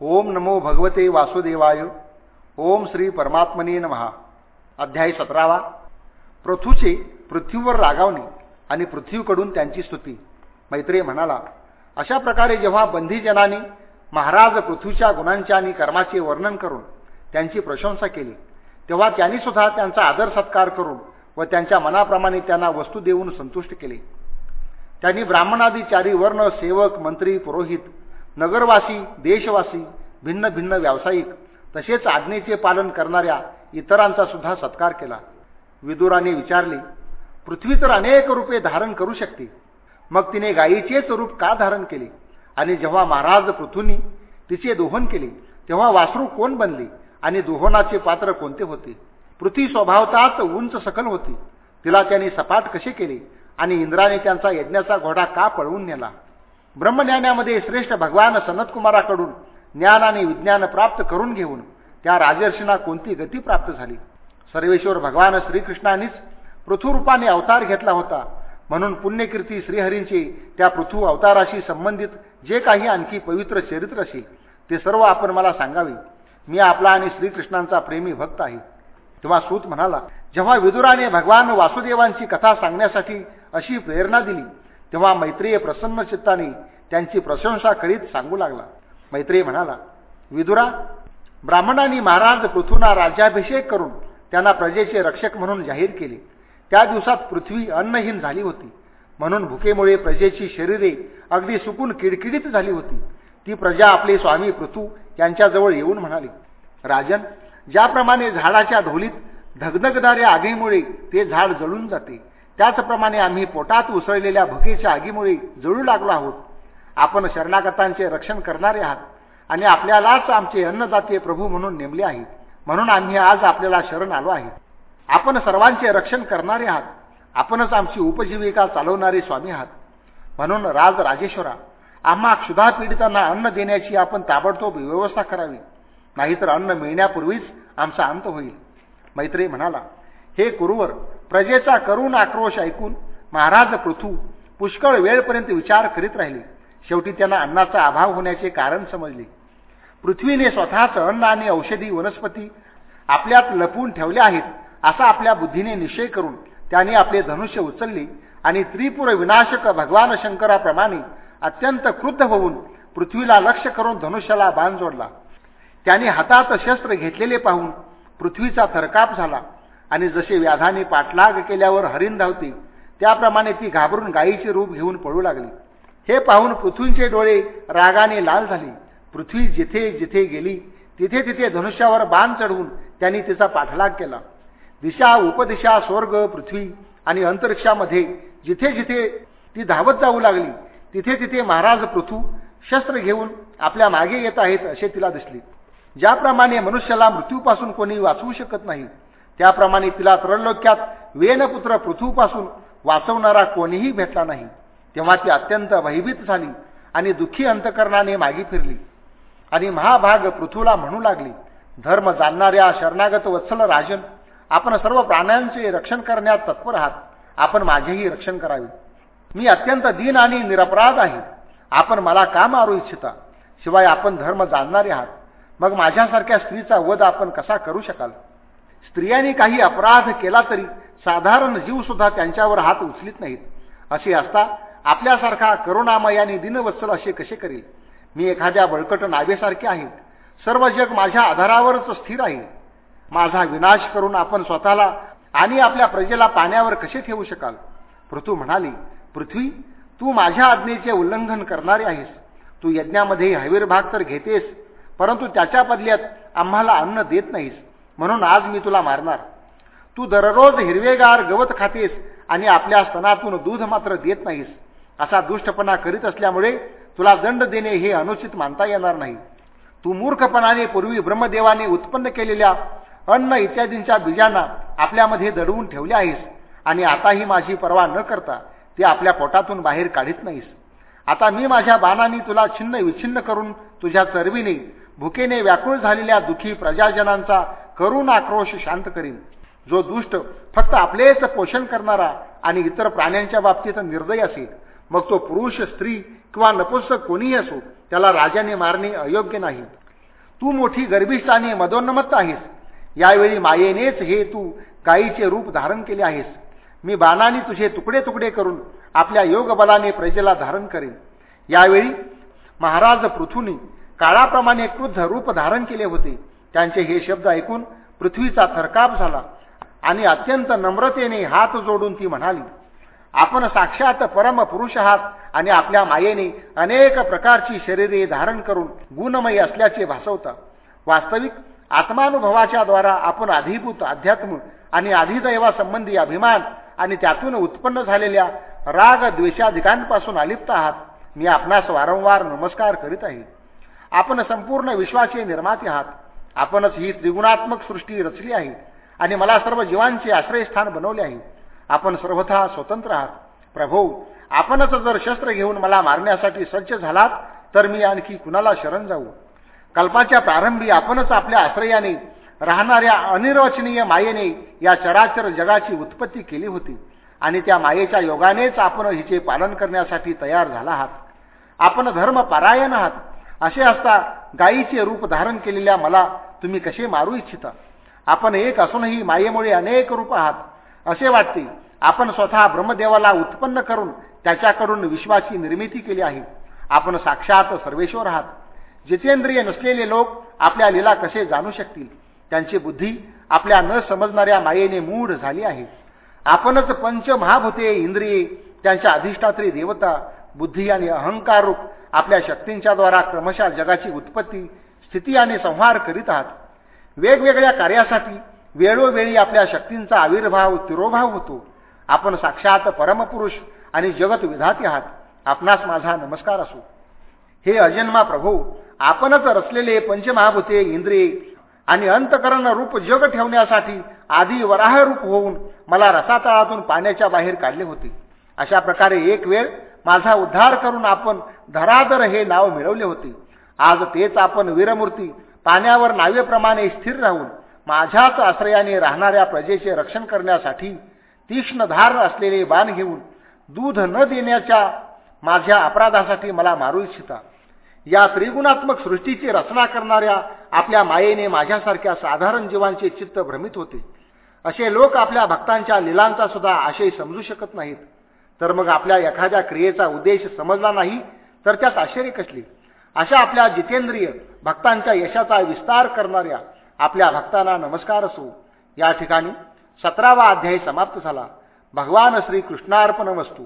ओम नमो भगवते वासुदेवाय ओम श्री परमात्मने महा अध्याय सतरावा. पृथूचे पृथ्वीवर रागावणे आणि पृथ्वीकडून त्यांची स्तुती. मैत्रेय म्हणाला अशा प्रकारे जेव्हा बंधीजनांनी महाराज पृथ्वीच्या गुणांच्या आणि कर्माचे वर्णन करून त्यांची प्रशंसा केली तेव्हा त्यांनी सुद्धा त्यांचा आदर सत्कार करून व त्यांच्या मनाप्रमाणे त्यांना वस्तू देऊन संतुष्ट केले. त्यांनी ब्राह्मणादी चारी वर्ण सेवक मंत्री पुरोहित नगरवासी देशवासी भिन्न भिन्न व्यावसायिक तसेच आज्ञेचे पालन करणाऱ्या इतरांचा सुद्धा सत्कार केला. विदुराने विचारले पृथ्वी तर अनेक रूपे धारण करू शकते. मग तिने गायीचेच रूप का धारण केले? आणि जेव्हा महाराज पृथ्वीनी तिचे दोहन केले तेव्हा वासरू कोण बनले? आणि दोहनाचे पात्र कोणते होते? पृथ्वी स्वभावताच उंच सकल होती. तिला त्यांनी सपाट कसे केले? आणि इंद्राने त्यांचा यज्ञाचा घोडा का पळवून नेला? ब्रह्मज्ञानामध्ये श्रेष्ठ भगवान सनतकुमाराकडून ज्ञान आणि विज्ञान प्राप्त करून घेऊन त्या राजर्षींना कोणती गती प्राप्त झाली? सर्वेश्वर भगवान श्रीकृष्णानेच पृथ्वीरूपाने अवतार घेतला होता. म्हणून पुण्यकीर्ती श्रीहरींची त्या पृथ्वी अवताराशी संबंधित जे काही आणखी पवित्र चरित्र असेल ते सर्व आपण मला सांगावे. मी आपला आणि श्रीकृष्णांचा प्रेमी भक्त आहे. तेव्हा सूत म्हणाला जेव्हा विदुराने भगवान वासुदेवांची कथा सांगण्यासाठी अशी प्रेरणा दिली तेव्हा मैत्रीय प्रसन्न चित्ताने त्यांची प्रशंसा करीत सांगू लागला. मैत्रेय म्हणाला विदुरा ब्राह्मणांनी महाराज पृथ्वीना राज्याभिषेक करून त्यांना प्रजेचे रक्षक म्हणून जाहीर केले. त्या दिवसात पृथ्वी अन्नहीन झाली होती. म्हणून भुकेमुळे प्रजेची शरीरे अगदी सुकून किडकिडीत झाली होती. ती प्रजा आपले स्वामी पृथू यांच्याजवळ येऊन म्हणाली राजन ज्याप्रमाणे झाडाच्या ढोलीत धगधगणाऱ्या आगीमुळे ते झाड जळून जाते त्याचप्रमाणे आम्ही पोटात उसळलेल्या भुकेच्या आगीमुळे जळू लागलो आहोत. आपण शरणागतांचे रक्षण करणारे आहात. आणि आपल्यालाच आमचे अन्नदाते प्रभू म्हणून नेमले आहेत. म्हणून आम्ही आज आपल्याला शरण आलो आहे. आपण सर्वांचे रक्षण करणारे आहात. आपणच आमची उपजीविका चालवणारे स्वामी आहात. म्हणून राज राजेश्वरा आम्हा क्षुधा पीडितांना अन्न देण्याची आपण ताबडतोब व्यवस्था करावी. नाहीतर अन्न मिळण्यापूर्वीच आमचा अंत होईल. मैत्री म्हणाला हे कुरुवर प्रजेचा करुण आक्रोश ऐकून महाराज पृथू पुष्कळ वेळपर्यंत विचार करीत राहिले. शेवटी त्यांना अन्नाचा अभाव होण्याचे कारण समजले. पृथ्वीने स्वतःच अन्न आणि औषधी वनस्पती आपल्यात लपवून ठेवल्या आहेत असा आपल्या बुद्धीने निश्चय करून त्याने आपले धनुष्य उचलले आणि त्रिपुर विनाशक भगवान शंकराप्रमाणे अत्यंत क्रुद्ध होऊन पृथ्वीला लक्ष करून धनुष्याला बाण जोडला. त्याने हातात शस्त्र घेतलेले पाहून पृथ्वीचा थरकाप झाला आणि जसे व्याधाने पाठलाग केल्यावर हरिण धावते त्याप्रमाणे ती घाबरून गायीचे रूप घेऊन पळू लागली. हे पाहून पृथ्वींचे डोळे रागाने लाल झाले. पृथ्वी जिथे जिथे गेली तिथे तिथे धनुष्यावर बाण चढवून त्यांनी तिचा पाठलाग केला. दिशा उपदिशा स्वर्ग पृथ्वी आणि अंतरिक्षामध्ये जिथे जिथे ती धावत जाऊ लागली तिथे तिथे महाराज पृथू शस्त्र घेऊन आपल्या मागे येत आहेत असे तिला दिसले. ज्याप्रमाणे मनुष्याला मृत्यूपासून कोणी वाचवू शकत नाही त्याप्रमाणे तिला त्रैलोक्यात वेनपुत्र पृथ्वीपासून वाचवणारा कोणीही भेटला नाही. तेव्हा ती अत्यंत भयभीत झाली आणि दुःखी अंतकरणाने मागे फिरली. आणि महाभाग पृथ्वीला म्हणू लागली धर्म जाणणाऱ्या शरणागत वत्सल राजन आपण सर्व प्राण्यांचे रक्षण करण्यात तत्पर आहात. आपण माझेही रक्षण करावे. मी अत्यंत दीन आणि निरपराध आहे. आपण मला का मारू इच्छिता? शिवाय आपण धर्म जाणणारे आहात. मग माझ्यासारख्या स्त्रीचा वध आपण कसा करू शकाल स्त्रियांनी काही अपराध केला तरी साधारण जीवसुद्धा त्यांच्यावर हात उचलित नाहीत. असे असता आपल्यासारखा करुणामय आणि दिनवत्सल असे कसे करेल? मी एखाद्या बळकट नावेसारखे आहे. सर्व जग माझ्या आधारावरच स्थिर आहे. माझा विनाश करून आपण स्वतःला आणि आपल्या प्रजेला पाण्यावर कसे ठेवू शकाल? पृथू म्हणाली पृथ्वी तू माझ्या आज्ञेचे उल्लंघन करणारे आहेस. तू यज्ञामध्ये हवीर भाग तर घेतेस परंतु त्याच्या बदल्यात आम्हाला अन्न देत नाहीस. म्हणून आज मी तुला मारणार. तू दररोज हिरवेगार गवत खातेस आणि आपल्या स्तनातून दूध मात्र देत नाहीस. असा दुष्टपणा करीत असल्यामुळे तुला दंड देणे हे अनुचित मानता येणार नाही. तू मूर्खपणाने पूर्वी ब्रह्मदेवाने उत्पन्न केलेल्या अन्न इत्यादींच्या बीजांना आपल्यामध्ये दडवून ठेवले आहेस आणि आताही माझी पर्वा न करता ते आपल्या पोटातून बाहेर काढीत नाहीस. आता मी माझ्या बाणांनी तुला छिन्न विछिन्न करून तुझ्या चरवीने भुकेने व्याकुळ झालेल्या दुखी प्रजाजनांचा करुण आक्रोश शांत करीन. जो दुष्ट फक्त आपलेच पोषण करणारा आणि इतर प्राण्यांच्या बाबतीत निर्दय असेल मग तो पुरुष स्त्री किंवा नपुंसक कोणीही असो त्याला राजाने मारणे अयोग्य नाही. तू मोठी गर्भिष्ठ आणि मदोन्नमत्त आहेस. यावेळी मायेनेच हे तू गायीचे रूप धारण केले आहेस. मी बाणाने तुझे तुकडे तुकडे करून आपल्या योगबलाने प्रजेला धारण करेन. यावेळी महाराज पृथ्वीने काळाप्रमाणे क्रुद्ध रूप धारण केले होते. त्यांचे हे शब्द ऐकून पृथ्वीचा थरकाप झाला आणि अत्यंत नम्रतेने हात जोडून ती म्हणाली आपण साक्षात परम पुरुष आहात आणि आपल्या मायेने अनेक प्रकारची शरीरे धारण करून गुणमयी असल्याचे भासवता. वास्तविक आत्मानुभवाच्या द्वारा आपण अधिभूत अध्यात्म आणि अधिदैवासंबंधी अभिमान आणि त्यातून उत्पन्न झालेल्या राग द्वेषाधिकांपासून अलिप्त आहात. मी आपणास वारंवार नमस्कार करीत आहे. आपण संपूर्ण विश्वाचे निर्माते आहात. आपणच ही त्रिगुणात्मक सृष्टी रचली आहे आणि मला सर्व जीवांचे आश्रयस्थान बनवले आहे. आपण सर्वथा स्वतंत्र आहात. प्रभो आपणच जर शस्त्र घेऊन मला मारण्यासाठी सज्ज झालात तर मी आणखी कुणाला शरण जाऊ? कल्पाच्या प्रारंभी आपणच आपल्या आश्रयाने राहणाऱ्या अनिर्वचनीय मायेने या चराचर जगाची उत्पत्ती केली होती. आणि त्या मायेच्या योगानेच आपण हिचे पालन करण्यासाठी तयार झाला आहात. आपण धर्म पारायण आहात. असे असता गायीचे रूप धारण केलेल्या मला तुम्ही कसे मारू इच्छिता? आपण एक असूनही मायेमुळे अनेक रूप आहात. असे वाटते. आपण स्वतः ब्रह्मदेवाला उत्पन्न करून त्याच्याकडून विश्वाची निर्मिती केली आहे. आपण साक्षात सर्वेश्वर आहात. जितेंद्रिय नसलेले लोक आपल्या लीला कसे जाणू शकतील? त्यांची बुद्धी आपल्या न समजणाऱ्या मायेने मूढ झाली आहे. आपणच पंच महाभूते इंद्रिये त्यांच्या अधिष्ठात्री देवता बुद्धी आणि अहंकार रूप आपल्या शक्तींच्या द्वारा क्रमशः जगाची उत्पत्ती स्थिती आणि संहार करीत आहात. वेगवेगळ्या कार्यासाठी वेळोवेळी आपल्या शक्तींचा आविर्भाव तिरोभाव होतो. आपण साक्षात परमपुरुष आणि जगत विधाते आहात. आपणास माझा नमस्कार असो. हे अजन्मा प्रभू आपणच रचलेले पंचमहाभूते इंद्रिये आणि अंतकरण रूप जग ठेवण्यासाठी आधी वराह रूप होऊन मला रसातळातून पाण्याच्या बाहेर काढले होते. अशा प्रकारे एक वेळ माझा उद्धार करून आपण धराधर हे नाव मिळवले होते. आज तेच आपण वीरमूर्ती पाण्यावर नावेप्रमाणे स्थिर राहून माझ्याच आश्रयाने राहणाऱ्या प्रजेचे रक्षण करण्यासाठी तीक्ष्णधार असलेले बाण घेऊन दूध न देण्याच्या माझ्या अपराधासाठी मला मारू इच्छिता. या त्रिगुणात्मक सृष्टीची रचना करणाऱ्या आपल्या मायेने माझ्यासारख्या साधारण जीवांचे चित्त भ्रमित होते. असे लोक आपल्या भक्तांच्या लिलांचा सुद्धा आशय समजू शकत नाहीत. तर मग आपल्या एखाद्या क्रियेचा उद्देश समजला नाही तर त्यात आश्चर्य कसली? अशा आपल्या जितेंद्रिय भक्तांच्या यशाचा विस्तार करणाऱ्या आपल्या भक्तांना नमस्कार असो. या ठिकाणी सतरावा अध्याय समाप्त झाला. भगवान श्री कृष्णार्पण वस्तू